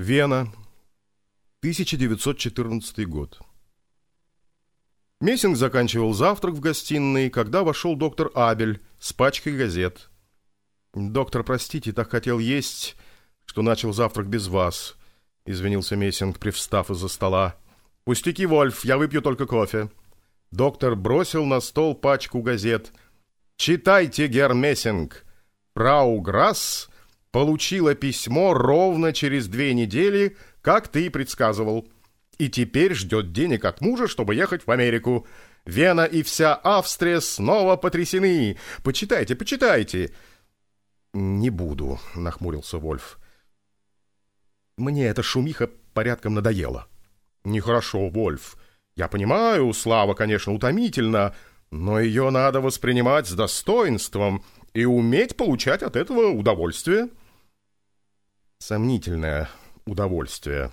Вена, 1914 год. Мессинг заканчивал завтрак в гостиной, когда вошел доктор Абель с пачкой газет. «Доктор, простите, так хотел есть, что начал завтрак без вас», — извинился Мессинг, привстав из-за стола. «Пустяки, Вольф, я выпью только кофе». Доктор бросил на стол пачку газет. «Читайте, Герр Мессинг. Фрау Грасс получила письмо ровно через две недели, как ты и предсказывал. И теперь ждет денег от мужа, чтобы ехать в Америку. Вена и вся Австрия снова потрясены. Почитайте, почитайте. Не буду, нахмурился Вольф. Мне эта шумиха порядком надоела. Нехорошо, Вольф. Я понимаю, слава, конечно, утомительна, но ее надо воспринимать с достоинством и уметь получать от этого удовольствие. Сомнительное удовольствие.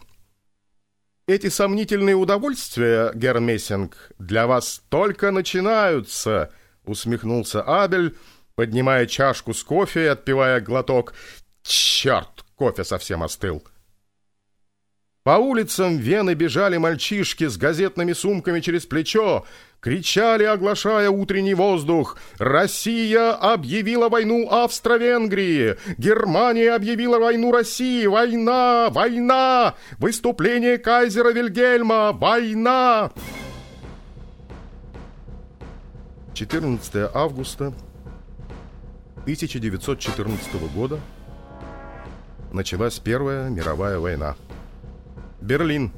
Эти сомнительные удовольствия, Гермессинг, для вас только начинаются, усмехнулся Абель, поднимая чашку с кофе и отпивая глоток. Черт, кофе совсем остыл. По улицам Вены бежали мальчишки с газетными сумками через плечо, кричали, оглашая утренний воздух. «Россия объявила войну Австро-Венгрии! Германия объявила войну России! Война! Война! Выступление кайзера Вильгельма! Война!» 14 августа 1914 года началась Первая мировая война. Берлин.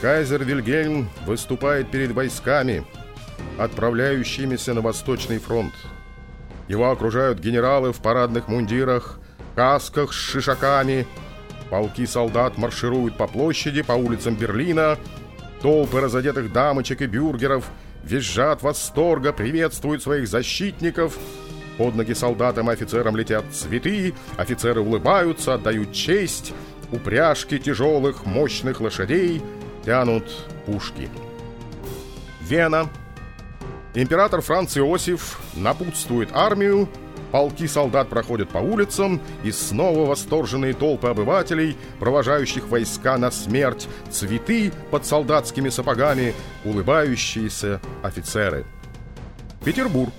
Кайзер Вильгельм выступает перед войсками, отправляющимися на Восточный фронт. Его окружают генералы в парадных мундирах, касках с шишаками. Полки солдат маршируют по площади, по улицам Берлина. Толпы разодетых дамочек и бюргеров визжат восторга, приветствуют своих защитников. Под ноги солдатам и офицерам летят цветы, офицеры улыбаются, отдают честь – упряжки тяжелых, мощных лошадей тянут пушки. Вена. Император Франц Иосиф напутствует армию, полки солдат проходят по улицам, и снова восторженные толпы обывателей, провожающих войска на смерть, цветы под солдатскими сапогами, улыбающиеся офицеры. Петербург.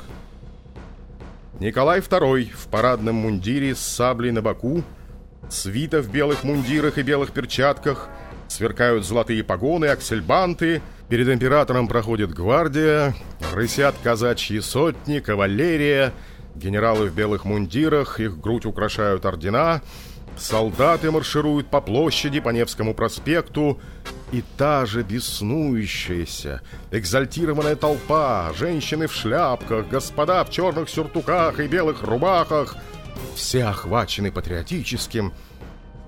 Николай II в парадном мундире с саблей на боку Свита в белых мундирах и белых перчатках, сверкают золотые погоны, аксельбанты, перед императором проходит гвардия, рысят казачьи сотни, кавалерия, генералы в белых мундирах, их грудь украшают ордена, солдаты маршируют по площади, по Невскому проспекту, и та же беснующаяся, экзальтированная толпа, женщины в шляпках, господа в черных сюртуках и белых рубахах — все охвачены патриотическим,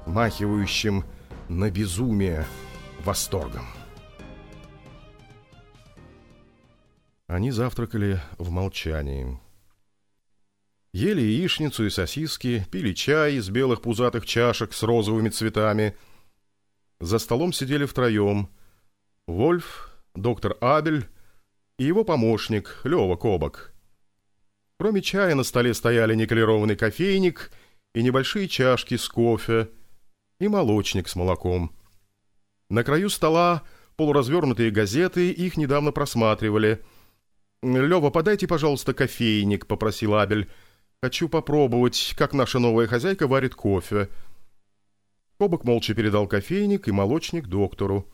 махивающим на безумие восторгом. Они завтракали в молчании. Ели яичницу и сосиски, пили чай из белых пузатых чашек с розовыми цветами. За столом сидели втроем. Вольф, доктор Абель и его помощник Лёва Кобок — Кроме чая на столе стояли никелированный кофейник и небольшие чашки с кофе и молочник с молоком. На краю стола полуразвернутые газеты, их недавно просматривали. «Лёва, подайте, пожалуйста, кофейник», — попросил Абель. «Хочу попробовать, как наша новая хозяйка варит кофе». Кобок молча передал кофейник и молочник доктору.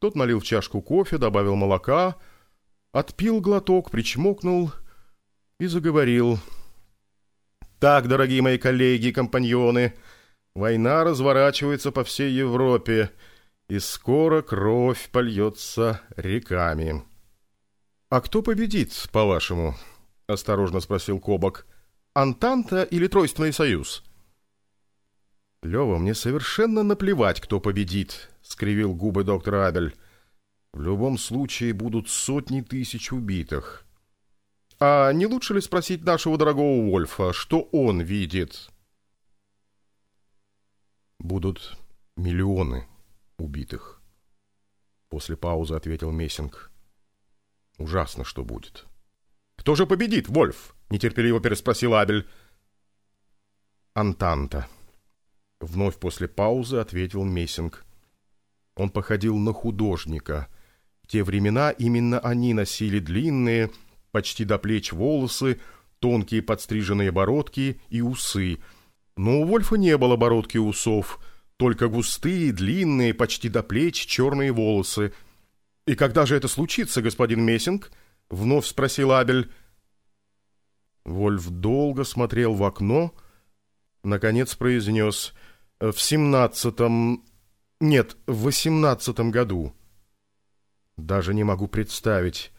Тот налил в чашку кофе, добавил молока, отпил глоток, причмокнул — и заговорил. «Так, дорогие мои коллеги и компаньоны, война разворачивается по всей Европе, и скоро кровь польется реками». «А кто победит, по-вашему?» — осторожно спросил Кобок. «Антанта или Тройственный союз?» «Лева, мне совершенно наплевать, кто победит», — скривил губы доктор Абель. «В любом случае будут сотни тысяч убитых». А не лучше ли спросить нашего дорогого Вольфа, что он видит? Будут миллионы убитых. После паузы ответил Мессинг. Ужасно, что будет. Кто же победит, Вольф? Нетерпеливо переспросил Абель. Антанта. Вновь после паузы ответил Мессинг. Он походил на художника. В те времена именно они носили длинные, почти до плеч волосы, тонкие подстриженные бородки и усы. Но у Вольфа не было бородки и усов, только густые, длинные, почти до плеч черные волосы. «И когда же это случится, господин Мессинг?» — вновь спросил Абель. Вольф долго смотрел в окно, наконец произнес «В семнадцатом... нет, в восемнадцатом году». «Даже не могу представить,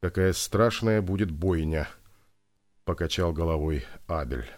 какая страшная будет бойня», — покачал головой Абель.